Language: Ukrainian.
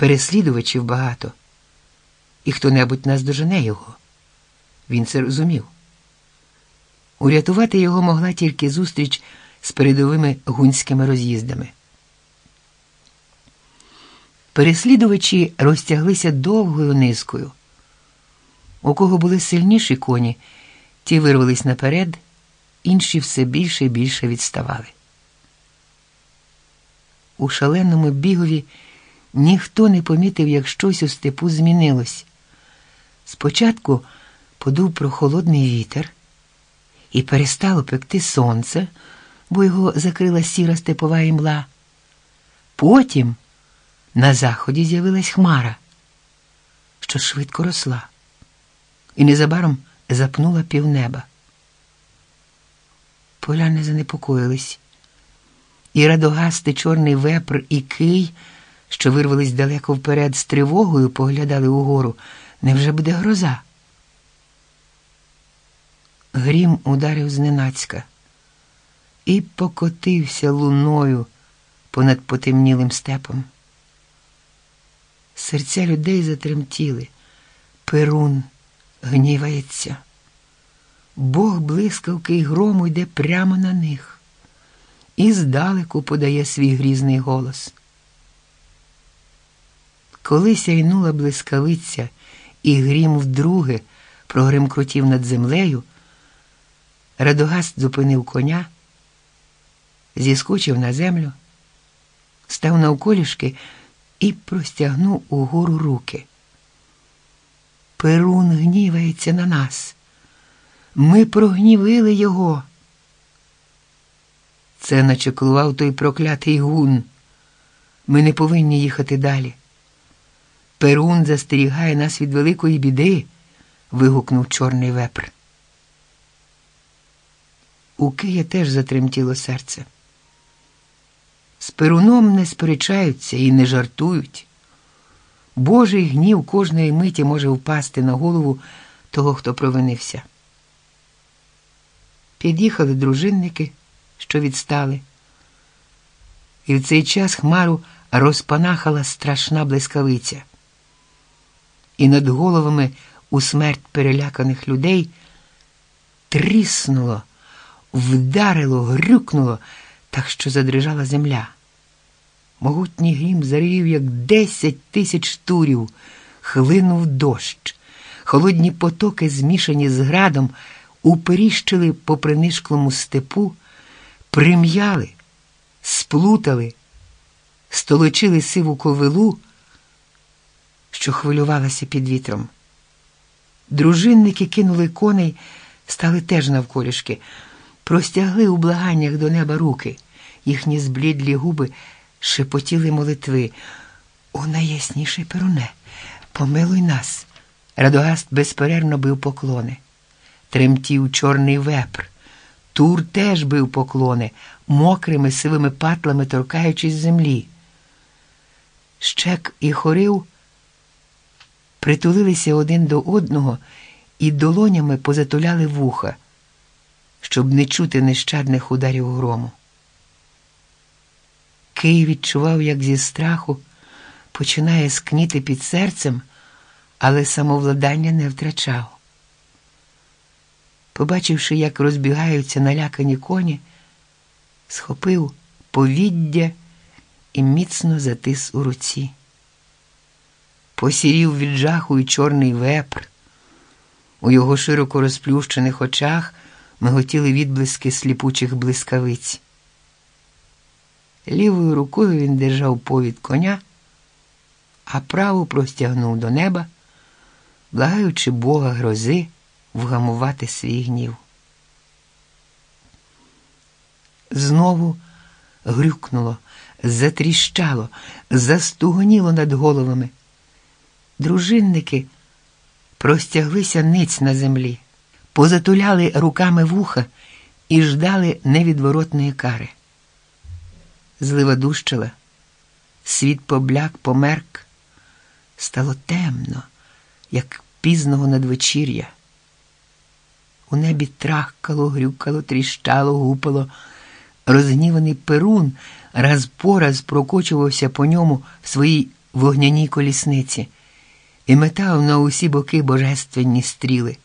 переслідувачів багато, і хто-небудь наздожене його. Він це розумів. Урятувати його могла тільки зустріч з передовими гунськими роз'їздами. Переслідувачі розтяглися довгою низкою. У кого були сильніші коні, ті вирвались наперед, інші все більше і більше відставали. У шаленому бігові ніхто не помітив, як щось у степу змінилось. Спочатку подув прохолодний вітер і перестало пекти сонце, бо його закрила сіра степова імла. Потім на заході з'явилась хмара, що швидко росла, і незабаром запнула півнеба. Поляни занепокоїлись, і радогасти чорний вепр і кий, що вирвались далеко вперед з тривогою, поглядали угору. Невже буде гроза? Грім ударив зненацька і покотився луною понад потемнілим степом. Серця людей затремтіли, перун гнівається. Бог блискавки й грому йде прямо на них і здалеку подає свій грізний голос. Коли сяйнула блискавиця і грім вдруге прогремкрутів над землею, Радогаст зупинив коня, зіскочив на землю, став навколішки і простягнув угору руки. Перун гнівається на нас. Ми прогнівили його. Це начеклував той проклятий гун. Ми не повинні їхати далі. Перун застерігає нас від великої біди. вигукнув чорний вепр. У Кия теж затремтіло серце. З перуном не сперечаються і не жартують. Божий гнів кожної миті може впасти на голову того, хто провинився. Під'їхали дружинники, що відстали, і в цей час хмару розпанахала страшна блискавиця. І над головами у смерть переляканих людей тріснуло вдарило, грюкнуло, так що задрижала земля. Могутній грім зарів, як десять тисяч турів, хлинув дощ. Холодні потоки, змішані з градом, уперіщили по принишклому степу, прим'яли, сплутали, столочили сиву ковилу, що хвилювалася під вітром. Дружинники кинули коней, стали теж навколішки простягли у благаннях до неба руки, їхні зблідлі губи шепотіли молитви. О, найясніший перуне, помилуй нас. Радогаст безперервно бив поклони. Тремтів чорний вепр. Тур теж бив поклони, мокрими сивими патлами торкаючись землі. Щек і хорив притулилися один до одного і долонями позатуляли вуха щоб не чути нещадних ударів грому. Кий відчував, як зі страху починає скніти під серцем, але самовладання не втрачав. Побачивши, як розбігаються налякані коні, схопив повіддя і міцно затис у руці. Посірів від жаху і чорний вепр. У його широко розплющених очах миготіли відблиски сліпучих блискавиць. Лівою рукою він держав повід коня, а праву простягнув до неба, благаючи Бога грози вгамувати свій гнів. Знову грюкнуло, затріщало, застугоніло над головами. Дружинники простяглися ниць на землі позатуляли руками вуха і ждали невідворотної кари. Злива дущила, світ побляк, померк, стало темно, як пізного надвечір'я. У небі трахкало, грюкало, тріщало, гупало. Розгніваний перун раз по раз прокочувався по ньому в своїй вогняній колісниці і метав на усі боки божественні стріли.